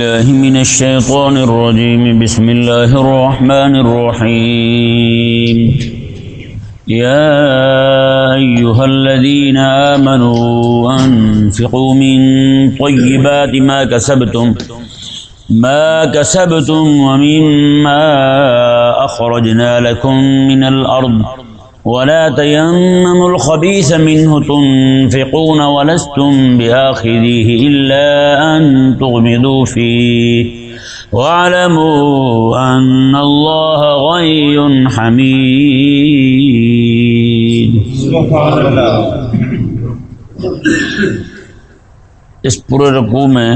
الله من الشيطان الرجيم. بسم الله الرحمن الرحيم. يا أيها الذين آمنوا أنفقوا من طيبات ما كسبتم ما كسبتم ومما أخرجنا لكم من الأرض. ولا تيمموا الخبيث منه تنفقون ولستم بآخذيه إلا أن تغمضوا فيه. واعلموا أن الله غني حميد. اس پورے رقوع میں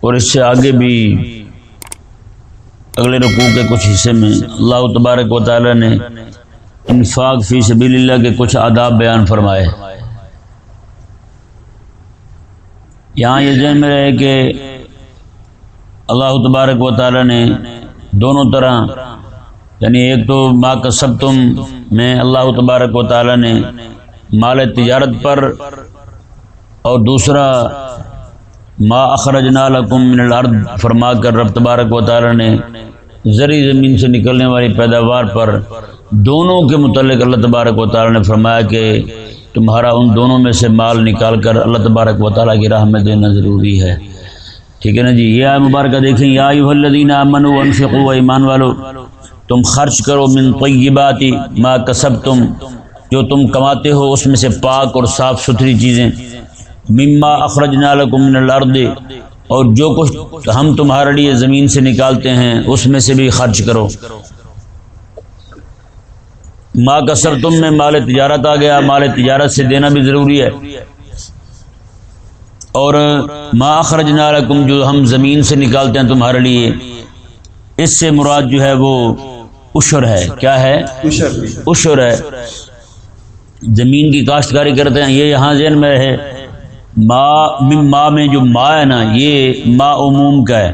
اور اس سے آگے بھی اگلے رقوع کے کچھ حصے میں اللہ تبارک و تعالی نے انفاق فی سبیل اللہ کے کچھ آداب بیان فرمائے۔ یہاں یہ ذہن میں رہے کہ اللہ تبارک و تعالی نے دونوں طرح یعنی ایک تو ما کا سب تم میں اللہ تبارک و تعالی نے مال تجارت پر، اور دوسرا، ما اخرج لکم من الارض، فرما کر رب تبارک و تعالی نے زرعی زمین سے نکلنے والی پیداوار پر دونوں کے متعلق اللہ تبارک و تعالی نے فرمایا کہ تمہارا ان دونوں میں سے مال نکال کر اللہ تبارک و تعالیٰ کی راہ میں دینا ضروری ہے۔ ٹھیک ہے نا جی؟ یہ آئے مبارکہ دیکھیں۔ یا الذین آمنوا انفقوا و ایمان والو، تم خرچ کرو من طیبات ما کسب تم جو تم کماتے ہو اس میں سے پاک اور صاف ستھری چیزیں۔ مما اخرجنا لکم من الارض، اور جو کچھ ہم تمہارے لیے زمین سے نکالتے ہیں اس میں سے بھی خرچ کرو۔ ماں کا سر تم میں مال تجارت آ گیا مال تجارت سے دینا بھی ضروری ہے۔ اور ماں خرج نالکم جو ہم زمین سے نکالتے ہیں تمہارے لیے۔ اس سے مراد جو ہے وہ اشر ہے۔ کیا ہے؟ اشر ہے۔ زمین کی کاشتکاری کرتے ہیں یہ یہاں ذہن میں ہے۔ ماں ماں میں جو ماں ہے نا یہ ماں عموم کا ہے۔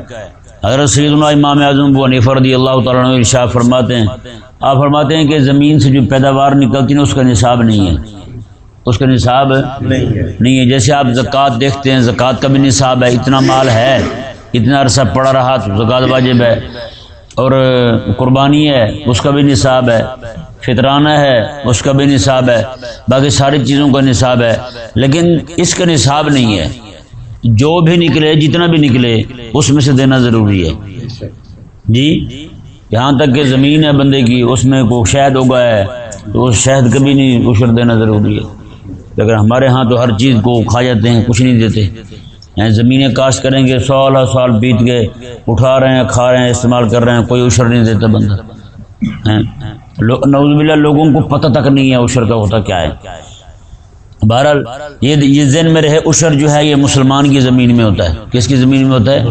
حضرت سیدنا امام اعظم وہ نفر رضی اللہ تعالیٰ عنہ ارشاد فرماتے ہیں آپ فرماتے ہیں کہ زمین سے جو پیداوار نکلتی ہے اس کا نصاب نہیں ہے۔ اس کا نصاب نہیں ہے۔ جیسے آپ زکوٰۃ دیکھتے ہیں، زکوٰۃ کا بھی نصاب ہے۔ اتنا مال ہے، اتنا عرصہ پڑا رہا تو زکوٰۃ واجب ہے۔ اور قربانی ہے، اس کا بھی نصاب ہے۔ فطرانہ ہے، اس کا بھی نصاب ہے۔ باقی ساری چیزوں کا نصاب ہے۔ لیکن اس کا نصاب نہیں ہے۔ جو بھی نکلے، جتنا بھی نکلے، اس میں سے دینا ضروری ہے۔ جی؟ یہاں تک کہ زمین ہے بندے کی، اس میں کوئی شہد ہوگا ہے، تو اس شہد کبھی نہیں اشر دینا ضروری ہے۔ لیکن ہمارے ہاں تو ہر چیز کو کھا جاتے ہیں، کچھ نہیں دیتے۔ یعنی زمینیں کاشت کریں گے، سال سال بیت گئے، اٹھا رہے ہیں، کھا رہے ہیں، استعمال کر رہے ہیں، کوئی اشر نہیں دیتا بندہ۔ نوز باللہ، لوگوں کو پتہ تک نہیں ہے اشر کا ہوتا کیا ہے۔ بہرحال یہ یہ ذہن میں رہے اشر جو ہے یہ مسلمان کی زمین میں ہوتا ہے۔ کس کی زمین میں ہوتا ہے؟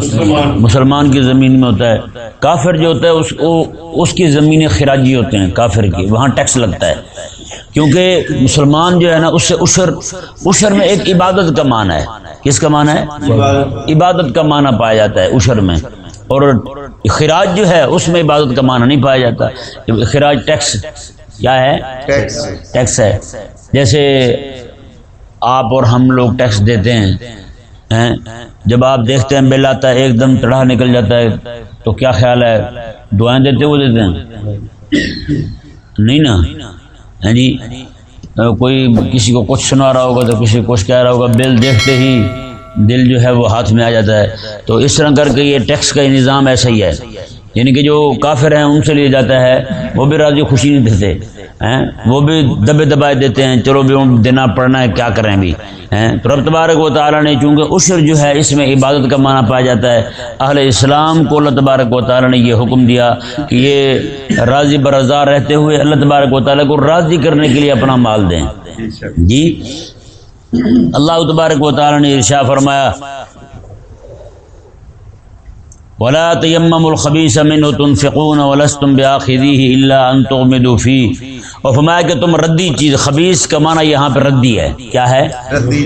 مسلمان۔ کی زمین میں ہوتا ہے۔ کافر جو ہوتا ہے اس اس کی زمینیں خراجی ہوتے ہیں کافر کی۔ وہاں ٹیکس لگتا ہے۔ کیونکہ مسلمان جو ہے نا اس سے اشر اشر میں ایک عبادت کا معنی ہے۔ کس کا معنی ہے؟ عبادت۔ کا معنی پایا جاتا ہے اشر میں۔ اور خراج جو ہے اس میں عبادت کا معنی نہیں پایا جاتا۔ خراج ٹیکس کیا ہے؟ ٹیکس ہے۔ جیسے آپ اور ہم لوگ ٹیکس دیتے ہیں۔ جب آپ دیکھتے ہیں بل آتا ہے، ایک دم چڑھا نکل جاتا ہے، تو کیا خیال ہے؟ دعائیں دیتے وہ دیتے ہیں۔ نہیں نا؟ جی؟ کوئی کسی کو کچھ سنا رہا ہوگا تو کسی کو کچھ کہہ رہا ہوگا، بل دیکھتے ہی دل جو ہے وہ ہاتھ میں آ جاتا ہے۔ تو اس طرح کر کے یہ ٹیکس کا نظام ایسا ہی ہے۔ یعنی کہ جو کافر ہیں، ان سے لیا جاتا ہے، وہ بھی راضی خوشی نہیں دیتے۔ وہ بھی دبے دبائے دیتے ہیں، چلو بھی دینا پڑنا ہے، کیا کریں بھی؟ تو رب تبارک و تعالیٰ نے چونکہ عشر جو ہے، اس میں عبادت کا معنی پایا جاتا ہے، اہل اسلام کو اللہ تبارک و تعالیٰ نے یہ حکم دیا کہ یہ راضی برضا رہتے ہوئے اللہ تبارک و تعالیٰ کو راضی کرنے کے لیے اپنا مال دیں۔ جی؟ اللہ تبارک و تعالیٰ نے ارشا فرمایا ولا تيمموا الخبيث منه تنفقون ولستم باخذيه الا ان تغمضوا فيه اور فرمایا کہ تم ردی چیز خبیث کا معنی یہاں پہ ردی ہے۔ کیا ہے؟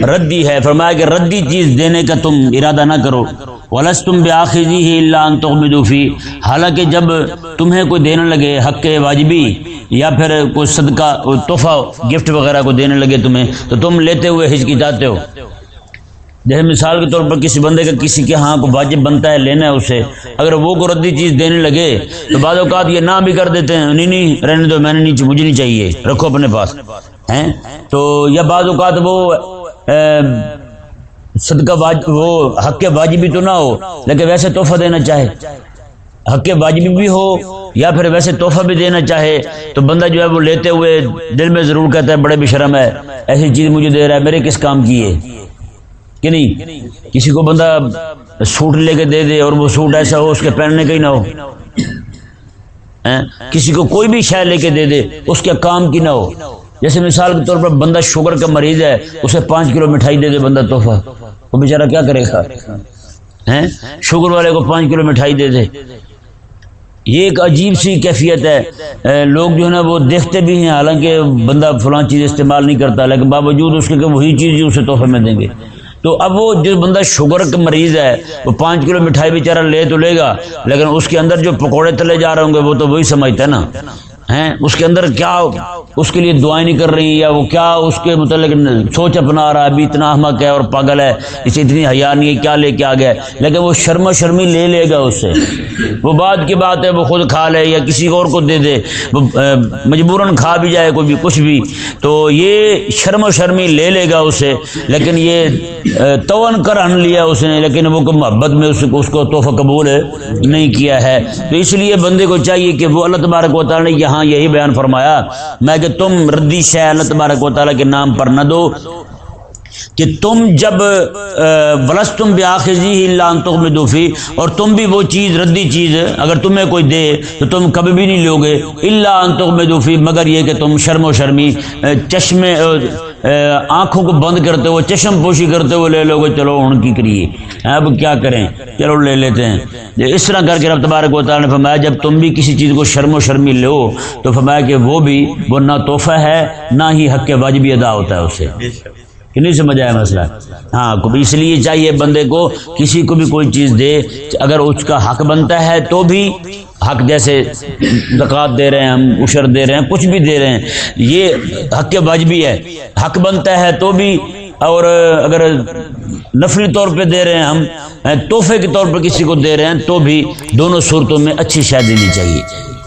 ردی۔ ہے۔ فرمایا کہ ردی چیز دینے کا تم ارادہ نہ کرو۔ ولستم باخذيه الا ان تغمضوا فيه حالانکہ جب تمہیں کوئی دینے لگے حق واجبی یا پھر کوئی صدقہ تحفہ گفٹ وغیرہ کو دینے لگے تمہیں تو تم لیتے ہوئے ہچکچاتے ہو۔ جیسے مثال کے طور پر کسی بندے کا کسی کے ہاں کو واجب بنتا ہے لینا ہے اسے، اگر وہ کو ردی چیز دینے لگے تو بعض اوقات یہ نہ بھی کر دیتے ہیں، نہیں نہیں، رہنے دو، میں نے نہیں مجھے نہیں چاہیے، رکھو اپنے پاس، ہیں؟ تو یا بعض اوقات وہ صدقہ واج، وہ حق کے واجبی تو نہ ہو، لیکن ویسے تحفہ دینا چاہے۔ حق واجبی بھی ہو یا پھر ویسے تحفہ بھی دینا چاہے، تو بندہ جو ہے وہ لیتے ہوئے دل میں ضرور کہتا ہے، بڑے بھی شرم ہے، ایسی چیز مجھے دے رہا ہے، میرے کس کام کی ہے؟ کہ نہیں؟ کسی کو بندہ سوٹ لے کے دے دے اور وہ سوٹ ایسا ہو اس کے پہننے کا ہی نہ ہو۔ ہاں؟ کسی کو کوئی بھی شے لے کے دے دے، اس کے کام کی نہ ہو۔ جیسے مثال کے طور پر بندہ شوگر کا مریض ہے، اسے پانچ کلو مٹھائی دے دے بندہ تحفہ۔ وہ بیچارہ کیا کرے گا؟ ہاں؟ شوگر والے کو پانچ کلو مٹھائی دے دے۔ یہ ایک عجیب سی کیفیت ہے۔ لوگ جو ہے نا، وہ دیکھتے بھی ہیں، حالانکہ بندہ فلاں چیز استعمال نہیں کرتا، لیکن باوجود اس کے کہ وہی چیز اسے تحفے میں دیں گے۔ تو اب وہ جو بندہ شوگر کا مریض ہے، وہ پانچ کلو مٹھائی بیچارہ لے تو لے گا، لیکن اس کے اندر جو پکوڑے تلے جا رہے ہوں گے، وہ تو وہی سمجھتا ہے نا۔ ہیں؟ اس کے اندر کیا اس کے لیے دعائیں نہیں کر رہی یا وہ کیا اس کے متعلق سوچ اپنا رہا ہے؟ ابھی اتنا احمق ہے اور پاگل ہے، اسے اتنی حیا نہیں ہے، کیا لے کے آ گیا لیکن وہ شرم شرمی لے لے گا اس سے وہ بات کی بات ہے، وہ خود کھا لے یا کسی اور کو دے دے۔ وہ مجبوراً کھا بھی جائے کوئی بھی، کچھ بھی۔ تو یہ شرم و شرمی لے لے گا اسے، لیکن یہ تون کر ہن لیا اس نے، لیکن وہ محبت میں اس کو اس کو تحفہ قبول نہیں کیا ہے۔ تو اس لیے بندے کو چاہیے کہ وہ اللہ تبارک و تعالیٰ نے یہاں یہی بیان فرمایا، میں کہ تم ردی شہ اللہ تبارک و تعالیٰ کے نام پر نہ دو کہ تم جب ولس تم میں دوفی اور تم بھی وہ چیز، ردی چیز اگر تمہیں کوئی دے تو تم کبھی بھی نہیں لو گے اللہ انتخ میں دوفی مگر یہ کہ تم شرم و شرمی چشمے آنکھوں کو بند کرتے ہوئے، چشم پوشی کرتے ہوئے لے لو گے، چلو ان کی کریے۔ اب کیا کریں؟ چلو لے لیتے ہیں۔ اس طرح کر کے رب تبارک و تعالیٰ نے فرمایا، جب تم بھی کسی چیز کو شرم و شرمی لو، تو فرمایا کہ وہ بھی، وہ نہ تحفہ ہے، نہ ہی حق واجبی ادا ہوتا ہے اسے۔ کہ نہیں سمجھ آیا مسئلہ؟ ہاں اس لیے چاہیے بندے کو کسی کو بھی کوئی چیز دے، اگر اس کا حق بنتا ہے تو بھی حق جیسے زکوٰۃ دے رہے ہیں، ہم اشر دے رہے ہیں، کچھ بھی دے رہے ہیں، یہ حق کے واجبی ہے۔ حق بنتا ہے تو بھی، اور اگر نفلی طور پہ دے رہے ہیں، ہم تحفے کے طور پر کسی کو دے رہے ہیں، تو بھی دونوں صورتوں میں اچھی شاید دینی چاہیے۔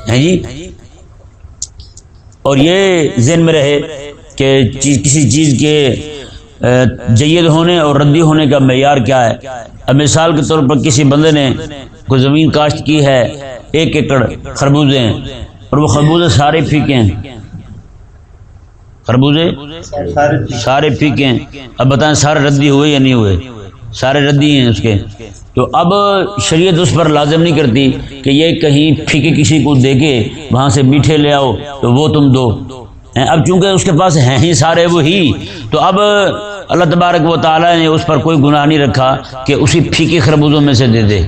ہیں جی؟ اور یہ ذہن میں رہے کہ کسی چیز کے جید ہونے اور ردی ہونے کا معیار کیا ہے؟ اب مثال کے طور پر کسی بندے نے کوئی زمین کاشت کی ہے، ایک ایکڑ خربوزے ہیں اور وہ خربوزے سارے پھیکے ہیں۔ خربوزے سارے پھیکے ہیں۔ اب بتائیں سارے ردی ہوئے یا نہیں ہوئے؟ سارے ردی ہیں اس کے۔ تو اب شریعت اس پر لازم نہیں کرتی کہ یہ کہیں پھیکے کسی کو دے کے وہاں سے میٹھے لے آؤ، تو وہ تم دو۔ اب چونکہ اس کے پاس ہیں ہی سارے وہی، تو اب اللہ تبارک و تعالیٰ نے اس پر کوئی گناہ نہیں رکھا کہ اسی پھیکے خربوزوں میں سے دے دے۔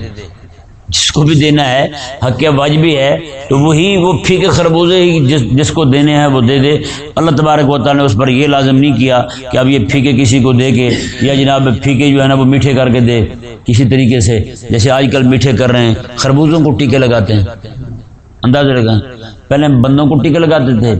جس کو بھی دینا ہے، حق واجبی ہے، تو وہی وہ پھیکے خربوزے ہی جس جس کو دینے ہیں وہ دے دے۔ اللہ تبارک و تعالیٰ نے اس پر یہ لازم نہیں کیا کہ اب یہ پھیکے کسی کو دے کے یا جناب پھیکے جو ہے نا وہ میٹھے کر کے دے کسی طریقے سے۔ جیسے آج کل میٹھے کر رہے ہیں، خربوزوں کو ٹیکے لگاتے ہیں۔ اندازہ لگائیں، پہلے بندوں کو ٹیکے لگاتے تھے۔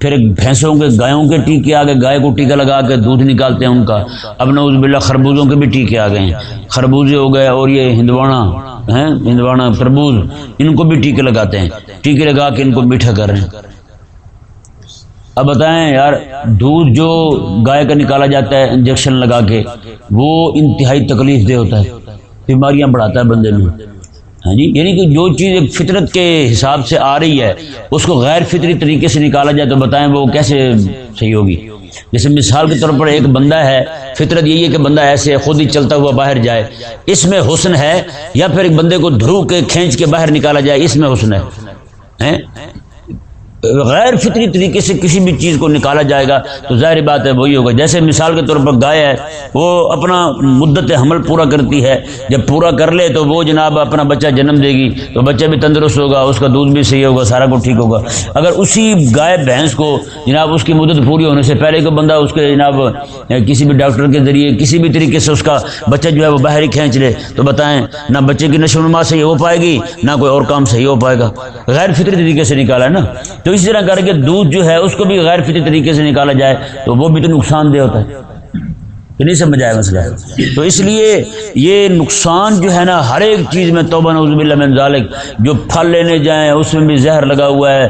پھر بھینسوں کے گایوں کے ٹیکے آ گئے گائے کو ٹیکا لگا کے دودھ نکالتے ہیں ان کا۔ اب نوز بلّہ خربوزوں کے بھی ٹیکے آ گئے ہیں۔ خربوزے ہو گئے اور یہ ہندوانا ہیں؟ ہندوانا تربوز ان کو بھی ٹیکے لگاتے ہیں۔ ٹیکے لگا کے ان کو میٹھا کر رہے ہیں۔ اب بتائیں یار، دودھ جو گائے کا نکالا جاتا ہے، انجیکشن لگا کے، وہ انتہائی تکلیف دہ ہوتا ہے، بیماریاں بڑھاتا ہے بندے میں۔ ہاں جی؟ یعنی کہ جو چیز ایک فطرت کے حساب سے آ رہی ہے، اس کو غیر فطری طریقے سے نکالا جائے تو بتائیں وہ کیسے صحیح ہوگی؟ جیسے مثال کے طور پر ایک بندہ ہے، فطرت یہی ہے کہ بندہ ایسے خود ہی چلتا ہوا باہر جائے۔ اس میں حسن ہے یا پھر ایک بندے کو دھرو کے کھینچ کے باہر نکالا جائے، اس میں حسن ہے؟ غیر فطری طریقے سے کسی بھی چیز کو نکالا جائے گا تو ظاہر بات ہے وہی ہوگا۔ جیسے مثال کے طور پر گائے ہے، وہ اپنا مدت حمل پورا کرتی ہے۔ جب پورا کر لے تو وہ جناب اپنا بچہ جنم دے گی، تو بچہ بھی تندرست ہوگا، اس کا دودھ بھی صحیح ہوگا، سارا کچھ ٹھیک ہوگا۔ اگر اسی گائے بھینس کو جناب اس کی مدت پوری ہونے سے پہلے کو بندہ اس کے جناب، کسی بھی ڈاکٹر کے ذریعے کسی بھی طریقے سے اس کا بچہ جو ہے وہ باہر ہی کھینچ لے، تو بتائیں نہ بچے کی نشو نما صحیح ہو پائے گی، نہ کوئی اور کام صحیح ہو پائے گا۔ غیر فطری طریقے سے نکالا ہے نا۔ تو اسی طرح کر کے دودھ جو ہے اس کو بھی غیر فطری طریقے سے نکالا جائے تو وہ بھی تو نقصان دہ ہوتا ہے۔ کہ نہیں سمجھ آیا مسئلہ۔ تو اس لیے یہ نقصان جو ہے نا ہر ایک چیز میں توبہ نوز باللہ من ذالک، جو پھل لینے جائیں، اس میں بھی زہر لگا ہوا ہے۔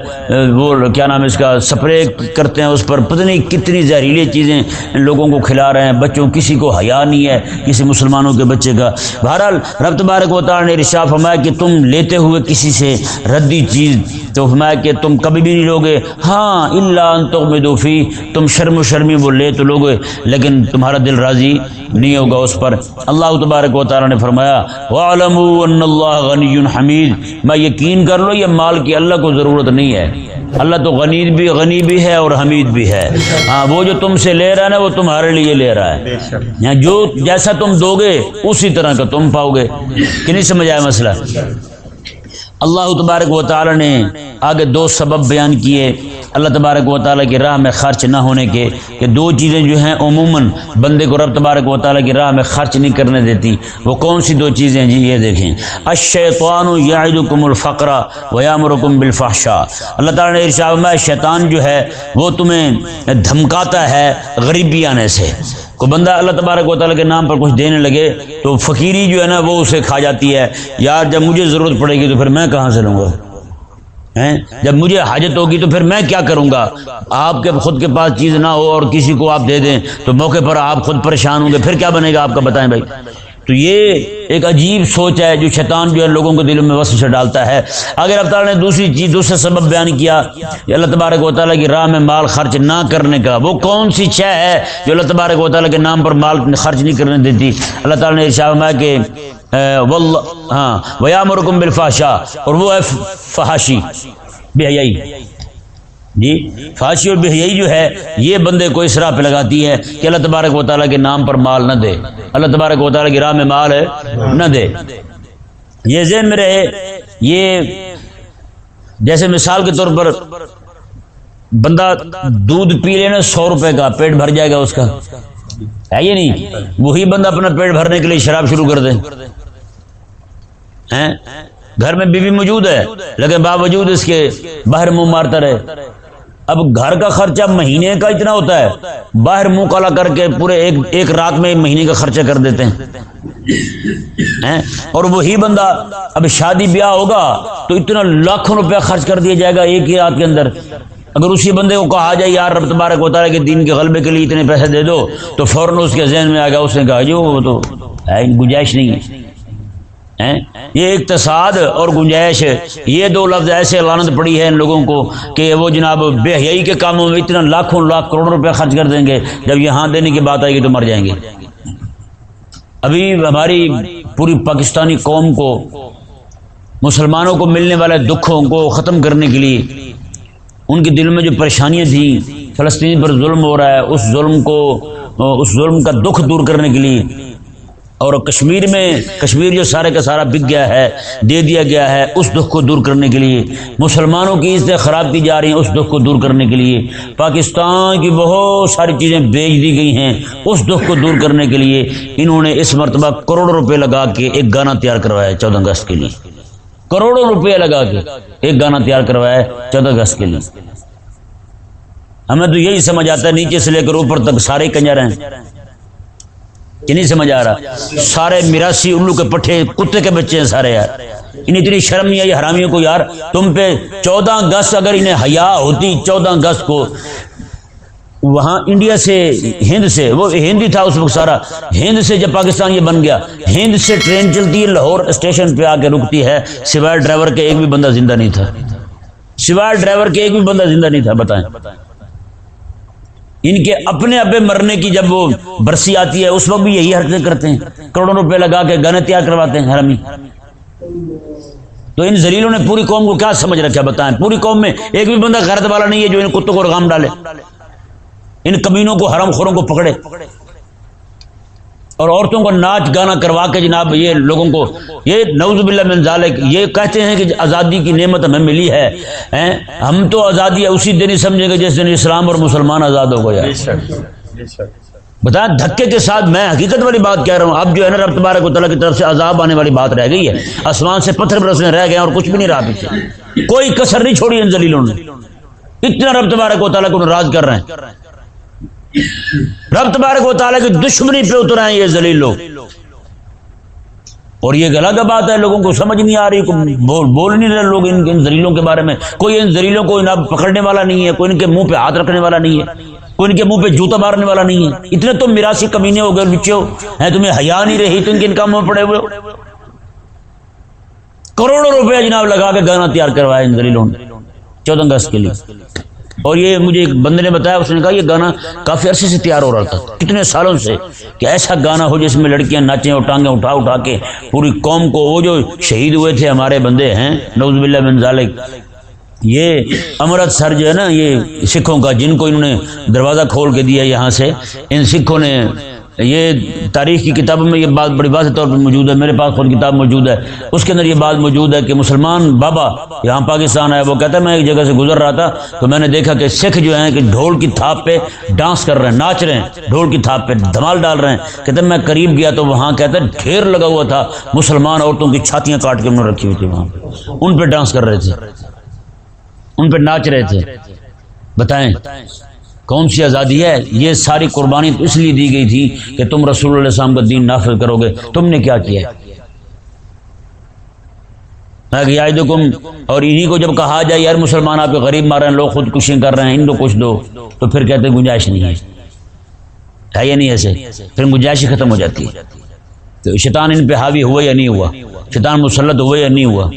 وہ کیا نام ہے اس کا، سپرے کرتے ہیں اس پر۔ پتہ نہیں کتنی زہریلی چیزیں لوگوں کو کھلا رہے ہیں۔ بچوں، کسی کو حیا نہیں ہے کسی مسلمانوں کے بچے کا۔ بہرحال رب تبارک و تعالیٰ نے رشا فرمایا کہ تم لیتے ہوئے کسی سے ردی چیز تو فرمایا کہ تم کبھی بھی نہیں لوگے۔ ہاں اللہ تو دوفی تم شرم و شرمی وہ لے تو لوگے، لیکن تمہارا دل راضی نہیں ہوگا اس پر۔ اللہ تبارک و تعالیٰ نے فرمایا وعلم اللہ غنی حمید میں یقین کر لو، یہ مال کی اللہ کو ضرورت نہیں ہے۔ اللہ تو غنی بھی غنی بھی ہے اور حمید بھی ہے۔ ہاں وہ جو تم سے لے رہا ہے نا، وہ تمہارے لیے لے رہا ہے۔ جو جیسا تم دو گے اسی طرح کا تم پاؤ گے۔ کہ نہیں سمجھ آیا مسئلہ؟ اللہ تبارک و تعالی نے آگے دو سبب بیان کیے۔ اللہ تبارک و تعالیٰ کی راہ میں خرچ نہ ہونے کے کہ دو چیزیں جو ہیں عموماً بندے کو رب تبارک و تعالیٰ کی راہ میں خرچ نہیں کرنے دیتی۔ وہ کون سی دو چیزیں جی یہ دیکھیں۔ اشیطوان یعدکم الفقرہ ویامرکم بالفحشاء۔ اللہ تعالیٰ نے ارشاد میں شیطان جو ہے وہ تمہیں دھمکاتا ہے غریبی آنے سے۔ کو بندہ اللہ تبارک و تعالیٰ کے نام پر کچھ دینے لگے تو فقیری جو ہے نا وہ اسے کھا جاتی ہے۔ یار جب مجھے ضرورت پڑے گی تو پھر میں کہاں سے لوں گا؟ جب مجھے حاجت ہوگی تو پھر میں کیا کروں گا؟ آپ کے خود کے پاس چیز نہ ہو اور کسی کو آپ دے دیں تو موقع پر آپ خود پریشان ہوں گے۔ پھر کیا بنے گا آپ کا؟ بتائیں بھائی۔ تو یہ ایک عجیب سوچ ہے جو شیطان جو ہے لوگوں کو دلوں میں وسط سے ڈالتا ہے۔ اگر اب تعالیٰ نے دوسری چیز، دوسرا سبب بیان کیا کہ اللہ تبارک و تعالیٰ کی راہ میں مال خرچ نہ کرنے کا، وہ کون سی شے ہے جو اللہ تبارک و تعالیٰ کے نام پر مال خرچ نہیں کرنے دیتی؟ اللہ تعالیٰ نے ارشاد کہ ہاں ویا مرکم بالفاشا اور وہ ہے فحاشی، بے حیائی۔ جی فاشی اور بے جو ہے، یہ بندے کو اس راہ پہ لگاتی ہے کہ اللہ تبارک و تعالیٰ کے نام پر مال نہ دے۔ اللہ تبارک و تعالیٰ کی راہ میں مال ہے نہ دے۔ یہ ذہن میں رہے، یہ جیسے مثال کے طور پر بندہ دودھ پی لینا سو روپے کا، پیٹ بھر جائے گا اس کا۔ ہے یہ نہیں؟ وہی بندہ اپنا پیٹ بھرنے کے لیے شراب شروع کر دے۔ گھر میں بیوی موجود ہے، لیکن باوجود اس کے باہر منہ مارتا رہے۔ اب گھر کا خرچہ مہینے کا اتنا ہوتا ہے۔ باہر منہ کالا کر کے پورے ایک ایک رات میں مہینے کا خرچہ کر دیتے ہیں۔ اور وہی بندہ اب شادی بیاہ ہوگا تو اتنا لاکھوں روپیہ خرچ کر دیا جائے گا ایک ہی رات کے اندر۔ اگر اسی بندے کو کہا جائے، یار رب تبارک ہوتا ہے کہ دین کے غلبے کے لیے اتنے پیسے دے دو تو فوراً اس کے ذہن میں آ گیا، اس نے کہا جی وہ تو گنجائش نہیں ہے۔ یہ اقتصاد اور گنجائش، یہ دو لفظ ایسے لانت پڑی ہے ان لوگوں کو کہ وہ جناب بے حیائی کے کاموں میں اتنا لاکھوں لاکھ کروڑ روپے خرچ کر دیں گے، جب یہاں دینے کی بات آئے گی تو مر جائیں گے۔ ابھی ہماری پوری پاکستانی قوم کو، مسلمانوں کو ملنے والے دکھوں کو ختم کرنے کے لیے، ان کے دل میں جو پریشانیاں تھیں، فلسطین پر ظلم ہو رہا ہے، اس ظلم کو، اس ظلم کا دکھ دور کرنے کے لیے اور کشمیر میں کشمیر جو سارے کا سارا بک گیا ہے، دے دیا گیا ہے اس دکھ کو دور کرنے کے لیے۔ مسلمانوں کی عزتیں خراب کی جا رہی ہیں اس دکھ کو دور کرنے کے لیے۔ پاکستان کی بہت ساری چیزیں بیچ دی گئی ہیں اس دکھ کو دور کرنے کے لیے۔ انہوں نے اس مرتبہ کروڑوں روپے لگا کے ایک گانا تیار کروایا چودہ اگست کے لیے۔ کروڑوں روپے لگا کے ایک گانا تیار کروایا چودہ اگست کے لیے۔ ہمیں تو یہی سمجھ آتا ہے، نیچے سے لے کر اوپر تک سارے کنجر ہیں۔ کہ نہیں سمجھ آ رہا؟ سارے میراسی الو کے پٹھے، کتے کے بچے ہیں سارے یار۔ ان اتنی شرم نہیں آئی حرامیوں کو یار؟ تم پہ چودہ اگست اگر انہیں حیا ہوتی، چودہ اگست کو وہاں انڈیا سے، ہند سے، وہ ہند ہی تھا اس وقت سارا۔ ہند سے جب پاکستان یہ بن گیا، ہند سے ٹرین چلتی ہے، لاہور اسٹیشن پہ آ کے رکتی ہے۔ سوائے ڈرائیور کے ایک بھی بندہ زندہ نہیں تھا۔ سوائے ڈرائیور کے ایک بھی بندہ زندہ نہیں تھا، بتائیں۔ ان کے اپنے ابے مرنے کی جب وہ برسی آتی ہے، اس وقت بھی یہی حرکتیں کرتے ہیں۔ کروڑوں روپے لگا کے گانے تیار کرواتے ہیں حرمی تو ان زلیلوں نے پوری قوم کو کیا سمجھ رکھا بتائیں۔ پوری قوم میں ایک بھی بندہ غیرت والا نہیں ہے جو ان کتوں کو رغام ڈالے۔ ان کمینوں کو حرم خوروں کو پکڑے۔ اور عورتوں کو ناچ گانا کروا کے جناب یہ لوگوں کو یہ نوز باللہ من ذالک یہ کہتے ہیں کہ آزادی کی نعمت ہمیں ملی ہے ہم تو آزادی اسی دن ہی سمجھیں گے جس دن اسلام اور مسلمان آزاد ہو گیا بتائیں دھکے کے ساتھ میں حقیقت والی بات کہہ رہا ہوں اب جو ہے نا رب تبارک و تعالیٰ کی طرف سے عذاب آنے والی بات رہ گئی ہے۔ آسمان سے پتھر برسنے رہ گئے اور کچھ بھی نہیں رہا پیچھے۔ کوئی کسر نہیں چھوڑی ان زلیلوں نے۔ اتنا رب تبارک و تعالیٰ کو ناراض کر رہے ہیں۔ رب تبارک و تعالیٰ کی دشمنی پہ اتر آئے یہ ذلیل لوگ۔ اور یہ الگ بات ہے، لوگوں کو سمجھ نہیں آ رہی بول بول نہیں رہے لوگ ان ان زریلوں کے بارے میں۔ کوئی ان زریلوں کو پکڑنے والا نہیں ہے، کوئی ان کے منہ پہ ہاتھ رکھنے والا نہیں ہے، کوئی ان کے منہ پہ جوتا مارنے والا نہیں ہے۔ اتنے تم میراسی کمینے ہو گئے بچے ہو ہیں تمہیں حیا نہیں رہی تو ان کے ان کاموں میں پڑے ہوئے کروڑوں روپے جناب لگا کے گانا تیار کروایا ان زریلوں نے، چودہ اگست کے لیے۔ اور یہ مجھے ایک بندے نے بتایا، اس نے کہا یہ گانا کافی عرصے سے تیار ہو رہا تھا، کتنے سالوں سے کہ ایسا گانا ہو جس میں لڑکیاں ناچیں اور ٹانگیں اٹھا اٹھا کے پوری قوم کو وہ جو شہید ہوئے تھے ہمارے بندے ہیں نوز باللہ بن ذالک، یہ امرت سر جو ہے نا، یہ سکھوں کا جن کو انہوں نے دروازہ کھول کے دیا یہاں سے، ان سکھوں نے یہ تاریخ کی کتابوں میں یہ بات بڑی واضح طور پر موجود ہے، میرے پاس خود کتاب موجود ہے۔ اس کے اندر یہ بات موجود ہے کہ مسلمان بابا یہاں پاکستان ہے وہ کہتا ہے میں ایک جگہ سے گزر رہا تھا تو میں نے دیکھا کہ سکھ جو ہیں کہ ڈھول کی تھاپ پہ ڈانس کر رہے ہیں، ناچ رہے ہیں، ڈھول کی تھاپ پہ دھمال ڈال رہے ہیں۔ کہتے ہیں میں قریب گیا تو وہاں کہتے ہیں ڈھیر لگا ہوا تھا، مسلمان عورتوں کی چھاتیاں کاٹ کے انہوں نے رکھی ہوئی تھی وہاں ان پہ ڈانس کر رہے تھے، ان پہ ناچ رہے تھے۔ بتائیں۔ کون سی آزادی ہے؟ یہ ساری قربانی اس لیے دی گئی تھی کہ تم رسول اللہ السلام کا دین نافذ کرو گے۔ تم نے کیا کیا؟ اور انہی کو جب کہا جائے، یار مسلمان آپ کے غریب مار رہے ہیں، لوگ خود کشی کر رہے ہیں، ان کو کچھ دو۔ تو پھر کہتے ہیں، گنجائش نہیں ہے۔ ہے یا نہیں ایسے؟ پھر گنجائش ختم ہو جاتی ہے۔ تو شیطان ان پہ حاوی ہوا یا نہیں ہوا؟ شیطان مسلط ہوا یا نہیں ہوا؟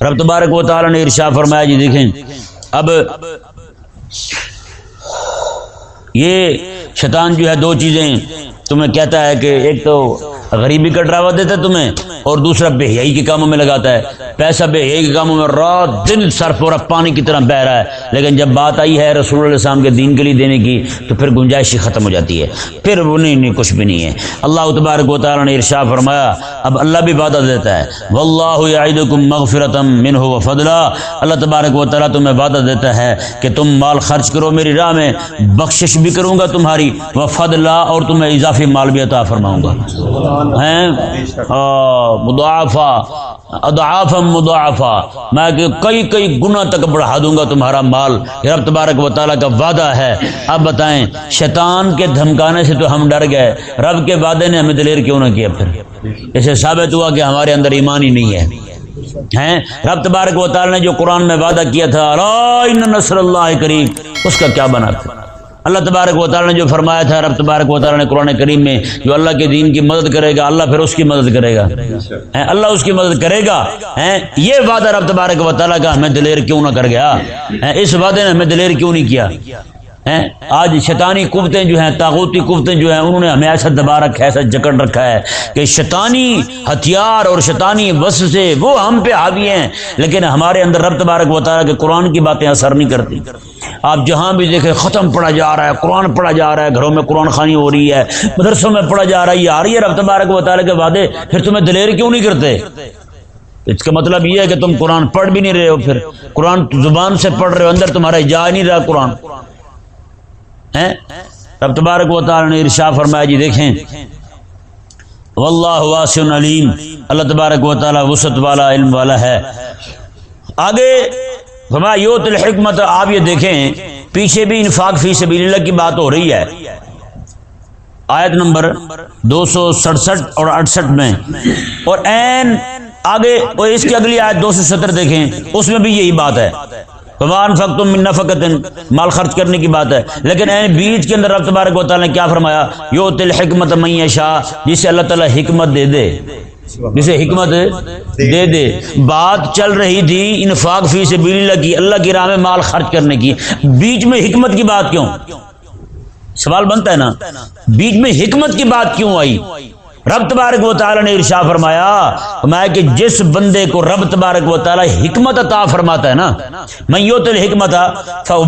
رب تبارک و تعالیٰ نے ارشا فرمایا جی دیکھیں، اب یہ شیطان جو ہے دو چیزیں تمہیں کہتا ہے کہ ایک تو غریبی کا ڈراوا دیتا ہے تمہیں اور دوسرا بے حیائی کے کاموں میں لگاتا ہے۔ پیسہ بے حیائی کے کاموں میں رات دن سر پورا پانی کی طرح بہ رہا ہے۔ لیکن جب بات آئی ہے رسول اللہ السلام کے دین کے لیے دینے کی، تو پھر گنجائش ہی ختم ہو جاتی ہے۔ پھر وہ نہیں نہیں، کچھ بھی نہیں ہے۔ اللہ تبارک و تعالیٰ نے ارشا فرمایا، اب اللہ بھی وعدہ دیتا ہے۔ واللہ مغفرتم منہ و فضلہ۔ اللہ تبارک و تعالیٰ تمہیں وعدہ دیتا ہے کہ تم مال خرچ کرو، میری راہ میں بخشش بھی کروں گا تمہاری، و فضلہ اور تمہیں اضافی مال بھی عطا فرماؤں گا۔ ہیں؟ اضعافا مدعفا میں کہ کئی کئی گنا تک بڑھا دوں گا تمہارا مال۔ رب تبارک و تعالیٰ کا وعدہ ہے۔ اب بتائیں، شیطان کے دھمکانے سے تو ہم ڈر گئے۔ رب کے وعدے نے ہمیں دلیر کیوں نہ کیا پھر؟ اسے ثابت ہوا کہ ہمارے اندر ایمان ہی نہیں ہے۔ ہیں؟ رب تبارک و تعالیٰ نے جو قرآن میں وعدہ کیا تھا نصر اللہ کریم اس کا کیا بنا تھا؟ اللہ تبارک و تعالیٰ نے جو فرمایا تھا، رب تبارک و تعالیٰ نے قرآن کریم میں، جو اللہ کے دین کی مدد کرے گا، اللہ پھر اس کی مدد کرے گا۔ اللہ اس کی مدد کرے گا۔ یہ وعدہ رب تبارک و تعالیٰ کا ہمیں دلیر کیوں نہ کر گیا؟ اس وعدے نے ہمیں دلیر کیوں نہیں کیا؟ آج شیطانی قوتیں جو ہیں تاغوتی قوتیں جو ہیں، انہوں نے ہمیں ایسا دبا رکھا ہے، ایسا جکڑ رکھا ہے کہ شیطانی ہتھیار اور شیطانی وس سے وہ ہم پہ حاوی ہیں، لیکن ہمارے اندر رب تبارک و تعالیٰ کہ قرآن کی باتیں اثر نہیں کرتی۔ آپ جہاں بھی دیکھیں، ختم پڑھا جا رہا ہے، قرآن پڑھا جا رہا ہے، گھروں میں قرآن خانی ہو رہی ہے، مدرسوں میں پڑھا جا رہا ہے، یہ آ رہی ہے رب تبارک و تعالیٰ کے وعدے، پھر تمہیں دلیر کیوں نہیں کرتے؟ اس کا مطلب یہ ہے کہ تم قرآن پڑھ بھی نہیں رہے ہو، پھر قرآن زبان سے پڑھ رہے ہو، اندر تمہارا جا نہیں رہا قرآن۔ رب تبارک و تعالی نے ارشا فرمایا جی دیکھیں۔ واللہ واسع علیم۔ اللہ تبارک و تعالی وسط والا علم والا ہے۔ آگے فرمایا، یوت الحکمت آپ یہ دیکھیں، پیچھے بھی انفاق فی سبیل اللہ کی بات ہو رہی ہے۔ آیت نمبر دو سو سڑسٹھ اور اڑسٹھ میں۔ اور این آگے اس کی اگلی آیت دو سو ستر دیکھیں، اس میں بھی یہی بات ہے۔ فقت مال خرچ کرنے کی بات ہے۔ لیکن بیچ کے اندر رب تبارک و تعالیٰ نے کیا فرمایا؟ یو تل حکمت شاہ جسے اللہ تعالیٰ حکمت دے دے۔ جسے حکمت دے دے بات چل رہی تھی، انفاق فی سے اللہ کی اللہ کی راہ میں مال خرچ کرنے کی۔ بیچ میں حکمت کی بات کیوں؟ سوال بنتا ہے نا۔ بیچ میں حکمت کی بات کیوں آئی؟ رب تبارک و تعالی نے ارشا فرمایا فرمایا کہ جس بندے کو رب تبارک و تعالی حکمت عطا فرماتا ہے نا میوت الحکمت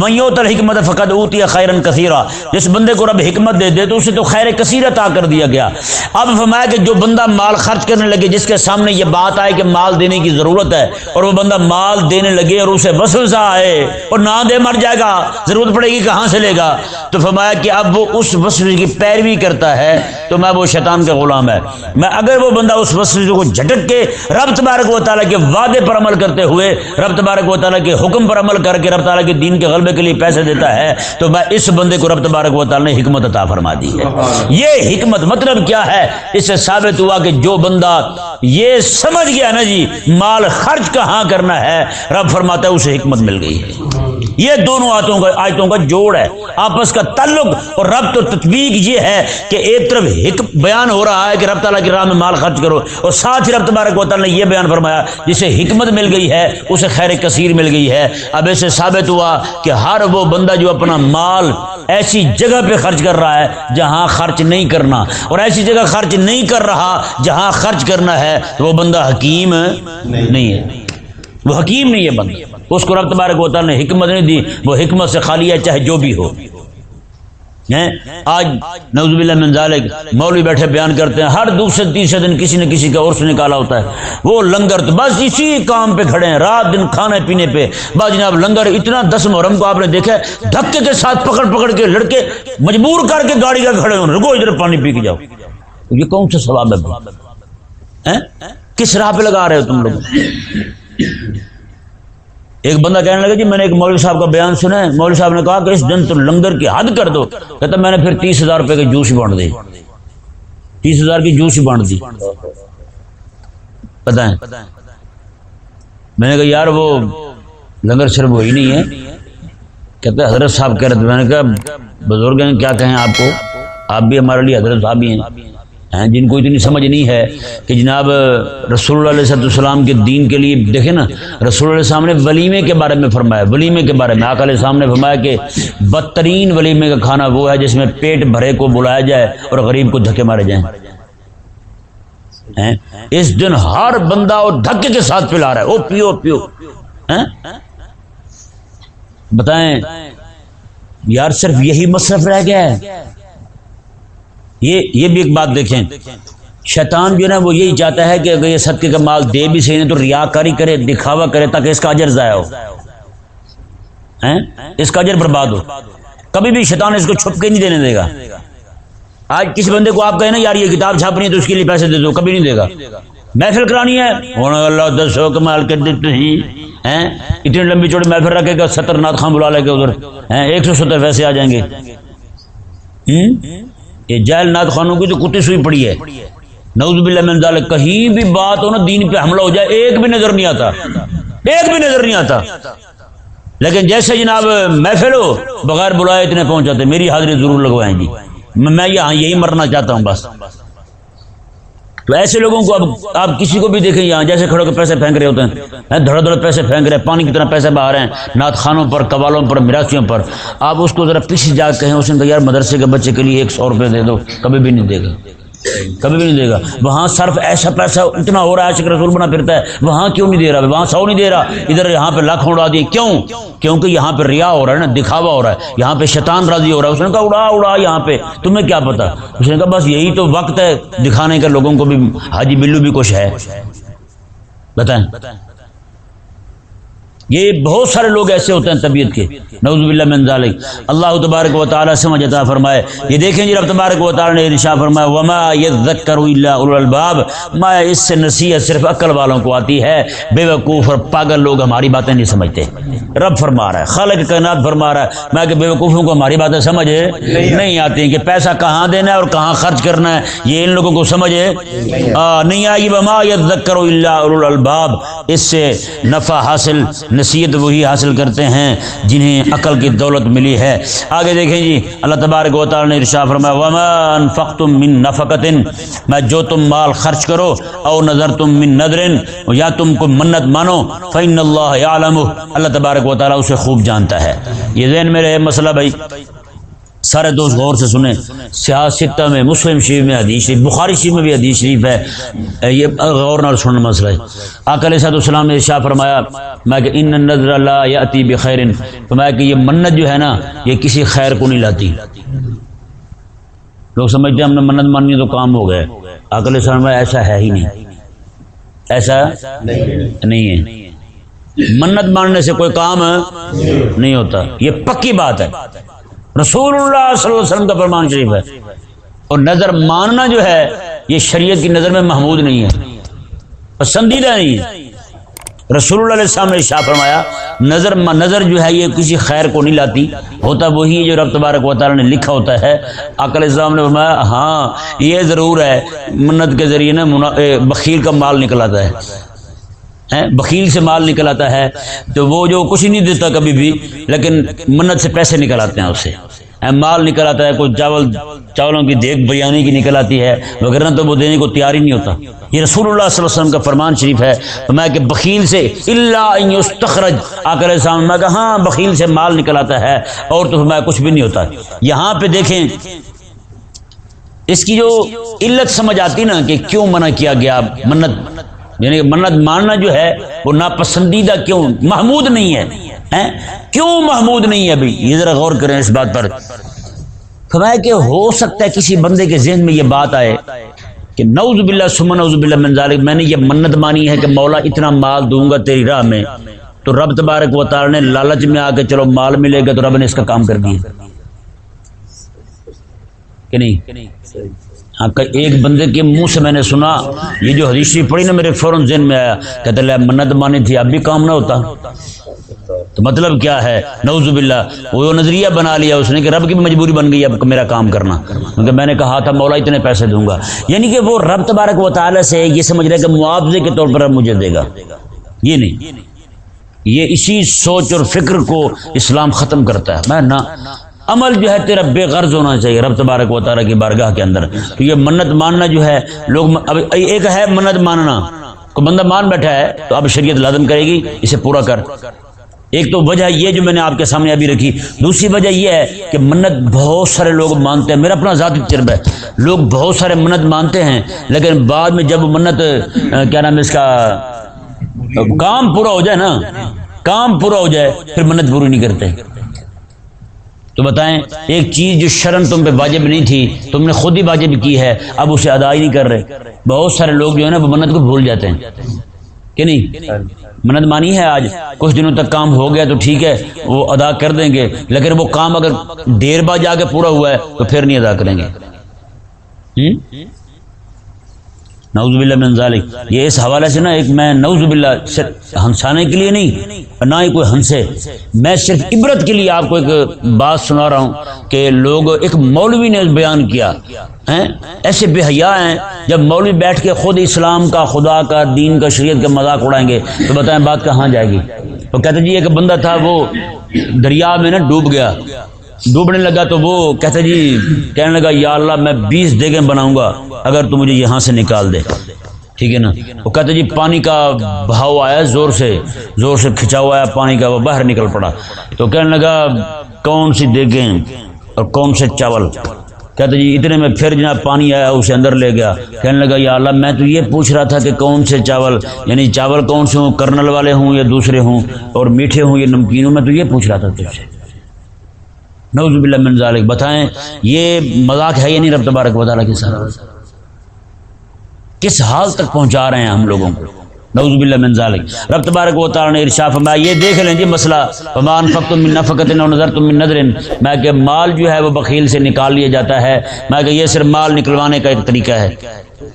میوت الحکمت فقط اوتی خیرن کثیرہ جس بندے کو رب حکمت دے دے، تو اسے تو خیر کثیر عطا کر دیا گیا۔ اب فرمایا کہ جو بندہ مال خرچ کرنے لگے، جس کے سامنے یہ بات آئے کہ مال دینے کی ضرورت ہے، اور وہ بندہ مال دینے لگے اور اسے وسوسہ آئے اور نہ دے مر جائے گا، ضرورت پڑے گی کہاں سے لے گا؟ تو فرمایا کہ اب وہ اس وسوسے کی پیروی کرتا ہے، تو میں وہ شیطان کے غلام غلام ہے۔ میں اگر وہ بندہ اس وسوسے کو جھٹک کے رب تبارک و تعالیٰ کے وعدے پر عمل کرتے ہوئے رب تبارک و تعالیٰ کے حکم پر عمل کر کے رب تعالیٰ کے دین کے غلبے کے لیے پیسے دیتا ہے تو میں اس بندے کو رب تبارک و تعالیٰ نے حکمت عطا فرما دی ہے۔ یہ حکمت مطلب کیا ہے؟ اس سے ثابت ہوا کہ جو بندہ یہ سمجھ گیا نا جی مال خرچ کہاں کرنا ہے؟ رب فرماتا ہے اسے حکمت مل گئی ہے۔ یہ دونوں آیتوں کا آیتوں کا جوڑ ہے۔ آپس کا تعلق اور رب تو تطبیق یہ ہے کہ ایک طرف بیان ہو رہا ہے کہ رب تعالیٰ کی راہ میں مال خرچ کرو۔ اور ساتھ ہی رب تبارک و تعالیٰ نے یہ بیان فرمایا، جسے حکمت مل گئی ہے، اسے خیر کثیر مل گئی ہے۔ اب اسے ثابت ہوا کہ ہر وہ بندہ جو اپنا مال ایسی جگہ پہ خرچ کر رہا ہے جہاں خرچ نہیں کرنا۔ اور ایسی جگہ خرچ نہیں کر رہا جہاں خرچ کرنا ہے، تو وہ بندہ حکیم نہیں ہے۔ وہ حکیم نہیں ہے بندہ۔ اس کو رب تبارک و تعالیٰ نے حکمت نہیں دی، وہ حکمت سے خالی ہے، چاہے جو بھی ہو۔ آج نوز باللہ من ذالک مولوی بیٹھے بیان کرتے ہیں، ہر دوسرے تیسرے دن کسی نہ کسی کا عرص نکالا ہوتا ہے۔ وہ لنگر تو بس اسی کام پہ کھڑے ہیں، رات دن کھانے پینے پہ۔ بس جناب لنگر اتنا دس محرم کو آپ نے دیکھا دھکے کے ساتھ پکڑ پکڑ کے لڑکے مجبور کر کے گاڑی کا کھڑے ہوں، رکو ادھر پانی پی کے جاؤ۔ یہ کون سا سواب ہے؟ کس راہ پہ لگا رہے ہو تم لوگ؟ ایک بندہ کہنے لگا جی میں نے ایک مولوی صاحب کا بیان سنا ہے۔ مولوی صاحب نے کہا کہ اس دن تم لنگر کی حد کر دو۔ کہتا میں نے پھر تیس ہزار روپے کی جوس بانٹ دی تیس ہزار کی جوس بانٹ دی۔ پتہ ہے؟ میں نے کہا یار وہ لنگر صرف وہی نہیں ہے۔ کہتے حضرت صاحب کہہ رہے تھے۔ میں نے کہا بزرگ ہیں کیا کہیں آپ کو؟ آپ بھی ہمارے لیے حضرت صاحب ہی ہیں۔ ہیں، جن کو اتنی سمجھ نہیں ہے کہ جناب رسول اللہ علیہ السلام کے دین کے لیے دیکھیں نا، رسول اللہ علیہ السلام نے ولیمے کے بارے میں فرمایا، ولیمے کے بارے میں آکل السلام نے فرمایا کہ بدترین ولیمے کا کھانا وہ ہے جس میں پیٹ بھرے کو بلایا جائے اور غریب کو دھکے مارے جائیں۔ اس دن ہر بندہ اور دھکے کے ساتھ پلا رہا ہے او پیو پیو۔ بتائیں، یار صرف یہی مصرف رہ گیا ہے۔ یہ یہ بھی ایک بات دیکھیں۔ شیطان جو ہے نا وہ یہی چاہتا ہے کہ اگر یہ صدقے کا مال دے بھی صحیح تو ریا کاری کرے، دکھاوا کرے تاکہ اس کا اجر ضائع ہو۔ اس کا اجر برباد ہو۔ کبھی بھی شیطان اس کو چھپ کے نہیں دینے دے گا۔ آج کسی بندے کو آپ کہیں نا، یار یہ کتاب چھاپنی ہے تو اس کے لیے پیسے دے دو، کبھی نہیں دے گا۔ محفل کرانی ہے۔ اللہ دس سو کمال کر دیتے ہیں۔ اتنی لمبی چوڑی محفل رکھے گا ستر نات خان بلا لے گا ادھر۔ ایک سو ستر پیسے آ جائیں گے۔ یہ جیل ناد خانوں کی تو کتے سوئی پڑی ہے۔ نعوذ باللہ من ذالک، کہیں بھی بات ہو نا، دین پہ حملہ ہو جائے، ایک بھی نظر نہیں آتا۔ ایک بھی نظر نہیں آتا۔ لیکن جیسے جناب محفل ہو بغیر بلائے اتنے پہنچاتے، میری حاضری ضرور لگوائیں گی۔ میں یہاں یہی مرنا چاہتا ہوں بس۔ تو ایسے لوگوں کو اب آپ کسی کو بھی دیکھیں یہاں، جیسے کھڑے کے پیسے پھینک رہے ہوتے ہیں۔ دھڑ دھڑ پیسے پھینک رہے ہیں، پانی کی طرح پیسے باہر رہے ہیں، نعت خانوں پر قوالوں پر مراسیوں پر۔ آپ اس کو ذرا پیچھے جا کہیں، اس نے کہا، یار، مدرسے کے بچے کے لیے ایک سو روپے دے دو، کبھی بھی نہیں دے گا۔ کبھی بھی نہیں دے گا۔ وہاں صرف ایسا پیسہ اتنا ہو رہا ہے، شکر رسول بنا پھرتا ہے۔ وہاں کیوں نہیں دے رہا؟ وہاں سو نہیں دے رہا۔ ادھر یہاں پہ لاکھوں اڑا دیے۔ کیوں؟ کیونکہ یہاں پہ ریا ہو رہا ہے نا، دکھاوا ہو رہا ہے۔ یہاں پہ شیطان راضی ہو رہا ہے۔ اس نے کہا، اڑا اڑا یہاں پہ۔ تمہیں کیا پتا اس نے کہا، بس یہی تو وقت ہے۔ دکھانے کا لوگوں کو بھی، حاجی بلو بھی کچھ ہے۔ بتائیں۔ یہ بہت سارے لوگ ایسے ہوتے ہیں طبیعت کے۔ نعوذ باللہ من ذالک۔ اللہ تبارک و تعالی سمجھ عطا فرمائے۔ یہ دیکھیں جی رب تبارک و تعالی نے ارشاد فرمایا، وما یذکر الا اولو الباب ما اس سے نصیحت صرف عقل والوں کو آتی ہے۔ بے وقوف اور پاگل لوگ ہماری باتیں نہیں سمجھتے۔ رب فرما رہا ہے، خالق کائنات فرما رہا ہے۔ میں کہ بے وقوفوں کو ہماری باتیں سمجھ نہیں آتی کہ پیسہ کہاں دینا ہے اور کہاں خرچ کرنا ہے، یہ ان لوگوں کو سمجھے؟ نہیں آئی۔ وما یذکر الا اولو الباب اس سے نفع حاصل نصیحت وہی حاصل کرتے ہیں جنہیں عقل کی دولت ملی ہے۔ آگے دیکھیں جی اللہ تبارک و تعالی نے ارشا فرمایا ومن انفقتم من نفقت میں جو تم مال خرچ کرو او نظر تم من نظر یا تم کو منت مانو فین اللہ عالم اللہ تبارک و تعالی اسے خوب جانتا ہے۔ یہ ذہن میں رہے مسئلہ بھائی سارے دوست غور سے سنیں۔ سیاستہ میں، مسلم شریف میں حدیث شریف، بخاری شریف میں بھی حدیث شریف ہے۔ یہ غور نہ سننا مسئلہ ہے۔ آکل صاحب السلام نے شاہ فرمایا، میں کہ ان نظر اللہ یا بخیر فرمایا کہ یہ منت جو ہے نا، یہ کسی خیر کو نہیں لاتی۔ لوگ سمجھتے ہیں ہم نے منت ماننی تو کام ہو گئے آکل صاحب ایسا ہے ہی نہیں۔ ایسا نہیں ہے۔ منت ماننے سے کوئی کام نہیں ہوتا۔ یہ پکی بات ہے۔ رسول اللہ صلی اللہ علیہ وسلم کا فرمان شریف ہے اور نظر ماننا جو ہے یہ شریعت کی نظر میں محمود نہیں ہے پسندیدہ نہیں ہے رسول اللہ علیہ السلام نے شاہ فرمایا نظر نظر جو ہے یہ کسی خیر کو نہیں لاتی ہوتا وہی جو رب تبارک و تعالیٰ نے لکھا ہوتا ہے عقل السلام نے فرمایا ہاں یہ ضرور ہے منت کے ذریعے نا بخیل کا مال نکل آتا ہے بخیل سے مال نکل آتا ہے تو وہ جو کچھ نہیں دیتا کبھی بھی، لیکن منت سے پیسے نکل آتے ہیں اس سے مال نکل آتا ہے کوئی چاول، چاولوں کی دیکھ بریانی کی نکل آتی ہے، وغیرہ، تو وہ دینے کو تیار ہی نہیں ہوتا۔ یہ رسول اللہ صلی اللہ علیہ وسلم کا فرمان شریف ہے۔ میں کہ بخیل سے اللہ تخرج آ کر میں کہ ہاں بخیل سے مال نکل آتا ہے، اور تو میں کچھ بھی نہیں ہوتا۔ یہاں پہ دیکھیں، اس کی جو علت سمجھ آتی نا کہ کیوں منع کیا گیا منت؟ یعنی منت ماننا جو ہے وہ ناپسندیدہ کیوں؟ محمود نہیں ہے کیوں محمود نہیں ہے ابھی؟ یہ ذرا غور کریں اس بات پر۔ فرمایا کہ ہو سکتا ہے کسی بندے کے ذہن میں یہ بات آئے کہ نعوذ باللہ سمن نعوذ باللہ من ذالک، میں نے یہ منت مانی ہے کہ مولا اتنا مال دوں گا تیری راہ میں، تو رب تبارک و تعالی نے لالچ میں آ کے چلو مال ملے گا تو رب نے اس کا کام کر دیا۔ کہ نہیں؟ ایک بندے کے منہ سے میں نے سنا، یہ جو حدیث پڑھی نا میرے فوراً ذہن میں آیا کہتے منت مانی تھی، اب بھی کام نہ ہوتا۔ تو مطلب کیا ہے؟ نوز باللہ، وہ نظریہ بنا لیا، اس نے کہ رب کی بھی مجبوری بن گئی، اب میرا کام کرنا۔ کیونکہ میں نے کہا تھا، مولا اتنے پیسے دوں گا۔ یعنی کہ وہ رب تبارک و تعالی سے یہ سمجھ رہے کہ معاوضے کے طور پر رب مجھے دے گا۔ یہ نہیں۔ یہ اسی سوچ اور فکر کو اسلام ختم کرتا ہے۔ میں نہ عمل جو ہے تیرا بے غرض ہونا چاہیے، رب تبارک و تعالیٰ کی بارگاہ کے اندر۔ تو یہ منت ماننا جو ہے، لوگ اب ایک ہے منت ماننا۔ کو بندہ مان بیٹھا ہے تو اب شریعت لازم کرے گی، اسے پورا کر۔ ایک تو وجہ یہ جو میں نے آپ کے سامنے ابھی رکھی۔ دوسری وجہ یہ ہے کہ منت بہت سارے لوگ مانتے ہیں۔ میرا اپنا ذاتی تجربہ ہے۔ لوگ بہت سارے منت مانتے ہیں، لیکن بعد میں جب منت کیا نام ہے اس کا، کام پورا ہو جائے نا، کام پورا ہو جائے، پھر منت پوری نہیں کرتے۔ تو بتائیں، ایک چیز جو شرم تم پہ واجب نہیں تھی، تم نے خود ہی واجب کی ہے، اب اسے ادا ہی نہیں کر رہے۔ بہت سارے لوگ جو ہے نا، وہ منت کو بھول جاتے ہیں۔ کہ نہیں؟ منت مانی ہے آج؟ کچھ دنوں تک کام ہو گیا تو ٹھیک ہے، وہ ادا کر دیں گے۔ لیکن وہ کام اگر دیر بعد جا کے پورا ہوا ہے، تو پھر نہیں ادا کریں گے۔ نعوذ باللہ من ذالک۔ یہ اس حوالے سے نا، ایک میں نعوذ باللہ ہنسانے کے لیے نہیں نہ ہی کوئی ہنسے میں صرف عبرت کے لیے آپ کو ایک بات سنا رہا ہوں کہ لوگ ایک مولوی نے بیان کیا ایسے بے حیا ہیں۔ جب مولوی بیٹھ کے خود اسلام کا، خدا کا، دین کا، شریعت کا مذاق اڑائیں گے تو بتائیں بات کہاں جائے گی؟ وہ کہتے جی ایک بندہ تھا، وہ دریا میں نا ڈوب گیا۔ ڈوبنے لگا تو وہ کہتے جی کہنے لگا، یا اللہ میں بیس دیگیں بناؤں گا، اگر تو مجھے یہاں سے نکال دے۔ ٹھیک ہے نا؟ وہ کہتے جی پانی کا بہاؤ آیا زور سے زور سے کھچا ہوا ہے پانی کا وہ باہر نکل پڑا۔ تو کہنے لگا کون سی دیگیں اور کون سے چاول؟ کہتے جی اتنے میں پھر جناب پانی آیا اسے اندر لے گیا۔ کہنے لگا یا اللہ میں تو یہ پوچھ رہا تھا کہ کون سے چاول؟ یعنی چاول کون سے ہوں؟ کرنل والے ہوں یا دوسرے ہوں؟ اور میٹھے ہوں یا نمکین ہوں میں تو یہ پوچھ رہا تھا تجھ سے۔ نوز باللہ من ذالک۔ بتائیں یہ مذاق ہے یا نہیں رب تبارک و تعالیٰ کے ساتھ؟ کس حال تک پہنچا رہے ہیں ہم لوگوں کو؟ نعوذ باللہ من ذالک۔ رب تبارک و تعالی نے ارشاد فرمایا، یہ دیکھ لیں جی مسئلہ۔ فمان فقتم من نفقت و نظرتم من نظر میں کہ مال جو ہے وہ بخیل سے نکال لیا جاتا ہے۔ میں کہ یہ صرف مال نکلوانے کا ایک طریقہ ہے۔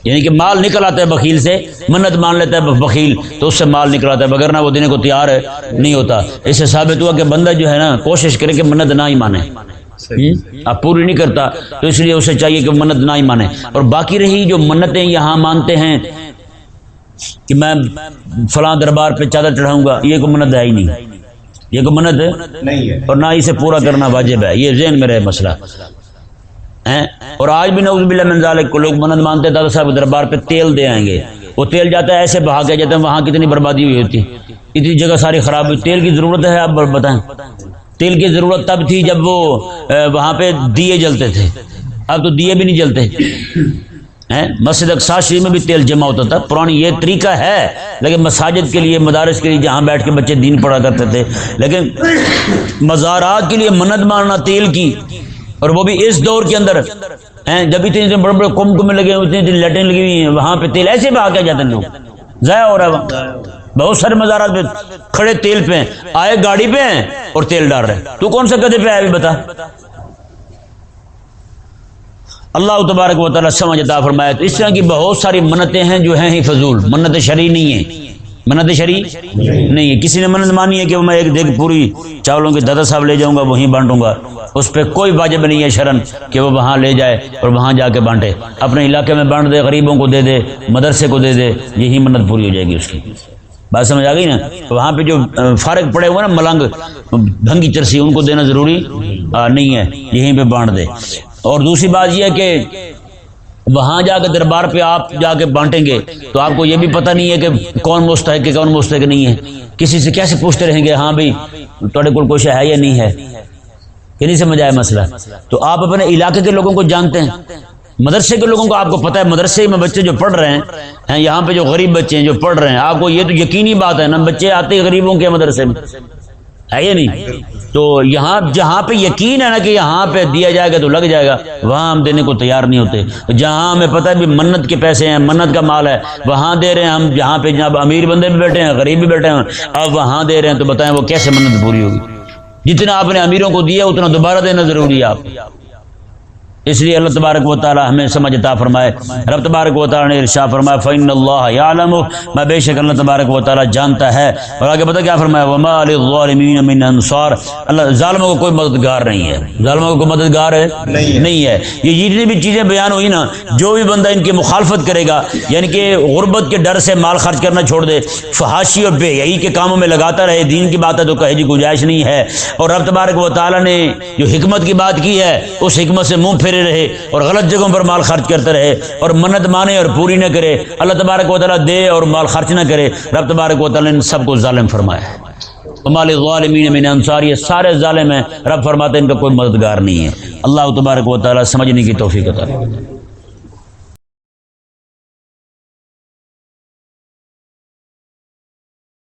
یعنی کہ مال نکل آتا ہے بخیل سے، منت مان لیتا ہے بخیل، تو اس سے مال نکل آتا ہے۔ بغیر نہ وہ دینے کو تیار نہیں ہوتا۔ اس سے ثابت ہوا کہ بندہ جو ہے نا، کوشش کرے کہ منت نہ ہی مانے۔ اب پوری نہیں کرتا تو اس لیے اسے چاہیے کہ منت نہ ہی مانے۔ اور باقی رہی جو منتیں یہاں مانتے ہیں کہ میں فلاں دربار پہ چادر چڑھاؤں گا یہ کوئی منت ہے ہی نہیں۔ یہ کوئی منت ہے۔ اور نہ اسے پورا کرنا واجب ہے۔ یہ ذہن میں رہے مسئلہ۔ اور آج بھی نوز باللہ من ذالک کو لوگ منت مانتے دادا صاحب دربار پہ تیل دے آئیں گے۔ وہ تیل جاتا ہے ایسے بہا کے جاتے ہیں وہاں کتنی بربادی ہوئی ہوتی۔ اتنی جگہ ساری خراب ہوئی۔ تیل کی ضرورت ہے آپ بتائیں۔ تیل کی ضرورت تب تھی جب وہ وہاں پہ دیے جلتے تھے۔ اب تو دیے بھی نہیں جلتے۔ مسجد اقسا شریف میں بھی تیل جمع ہوتا تھا۔ پرانی یہ طریقہ ہے، لیکن مساجد کے لیے، مدارس کے لیے جہاں بیٹھ کے بچے دین پڑھا کرتے تھے۔ لیکن مزارات کے لیے منت مارنا تیل کی، اور وہ بھی اس دور کے اندر۔ جب اتنے اتنے بڑے بڑے کم کمے لگے اتنی اتنی لٹیں لگی ہوئی ہیں، وہاں پہ تیل ایسے بھی آ کے جاتے ہیں۔ ضائع ہو رہا ہے۔ بہت سارے مزارات پہ کھڑے تیل پہ آئے گاڑی پہ ہیں۔ اور تیل ڈال رہے تو کون سا گدے پہ آئے بتا۔ اللہ تبارک و تعالیٰ سمجھ عطا فرمایا۔ تو اس طرح کی بہت ساری منتیں ہیں جو ہیں ہی فضول۔ منت شرعی نہیں ہے منت شرعی نہیں ہے کسی نے منت مانی ہے کہ میں ایک دیکھ پوری چاولوں کے دادا صاحب لے جاؤں گا، وہیں بانٹوں گا۔ اس پہ کوئی واجب نہیں ہے شرن کہ وہ وہاں لے جائے اور وہاں جا کے بانٹے۔ اپنے علاقے میں بانٹ دے، غریبوں کو دے دے، مدرسے کو دے دے، یہی منت پوری ہو جائے گی اس کی۔ بات سمجھ آ گئی نا؟ وہاں پہ جو فارغ پڑے ہوئے نا، ملنگ، بھنگی چرسی، ان کو دینا ضروری نہیں ہے، یہیں پہ بانٹ دے۔ اور دوسری بات یہ ہے کہ وہاں جا کے دربار پہ آپ جا کے بانٹیں گے، تو آپ کو یہ بھی پتہ نہیں ہے کہ کون مستحق کہ کون مستحق نہیں ہے۔ کسی سے کیسے پوچھتے رہیں گے ہاں بھائی تھوڑے کو کچھ ہے یا نہیں ہے؟ کہ نہیں سمجھ آیا مسئلہ۔ تو آپ اپنے علاقے کے لوگوں کو جانتے ہیں۔ مدرسے کے لوگوں کو آپ کو پتا ہے، مدرسے میں بچے جو پڑھ رہے ہیں یہاں پہ جو غریب بچے ہیں جو پڑھ رہے ہیں، آپ کو یہ تو یقینی بات ہے نا، بچے آتے غریبوں کے مدرسے میں۔ ہے یا نہیں؟ تو یہاں، جہاں پہ یقین ہے نا کہ یہاں پہ دیا جائے گا تو لگ جائے گا، وہاں ہم دینے کو تیار نہیں ہوتے۔ جہاں ہمیں پتہ ہے بھی منت کے پیسے ہیں، منت کا مال ہے، وہاں دے رہے ہیں ہم۔ جہاں پہ جہاں امیر بندے بھی بیٹھے ہیں، غریب بھی بیٹھے ہیں، اب وہاں دے رہے ہیں تو بتائیں وہ کیسے منت پوری ہوگی؟ جتنا آپ نے امیروں کو دیا، اتنا دوبارہ دینا ضروری ہے آپ۔ اس لیے اللہ تبارک و تعالی ہمیں سمجھ عطا فرمائے۔ رب تبارک و تعالی نے ارشاد فرمایا فین اللہ یعلم میں بے شک اللہ تبارک و تعالی جانتا ہے۔ اور آگے پتہ کیا فرمایا وما للظالمین من انصار اللہ ظالموں کو کوئی مددگار نہیں ہے۔ ظالموں کو کوئی مددگار ہے؟ نہیں ہے۔ یہ جتنی بھی چیزیں بیان ہوئی نا جو بھی بندہ ان کی مخالفت کرے گا یعنی کہ غربت کے ڈر سے مال خرچ کرنا چھوڑ دے فحاشی اور بے یہی کے کاموں میں لگاتا رہے دین کی بات ہے تو کہے جی گنجائش نہیں ہے۔ اور رب تبارک و تعالی نے جو حکمت کی بات کی ہے اس حکمت سے منہ پھیرے رہے اور غلط جگہوں پر مال خرچ کرتے رہے اور منت مانے اور پوری نہ کرے اللہ تبارک و تعالیٰ دے اور مال خرچ نہ کرے رب تبارک و تعالیٰ نے سب کو ظالم فرمایا ہے مال غالمین میں انصار، یہ سارے ظالم ہیں۔ رب فرماتے ہیں ان کا کوئی مددگار نہیں ہے۔ اللہ تبارک و تعالیٰ سمجھنے کی توفیق عطا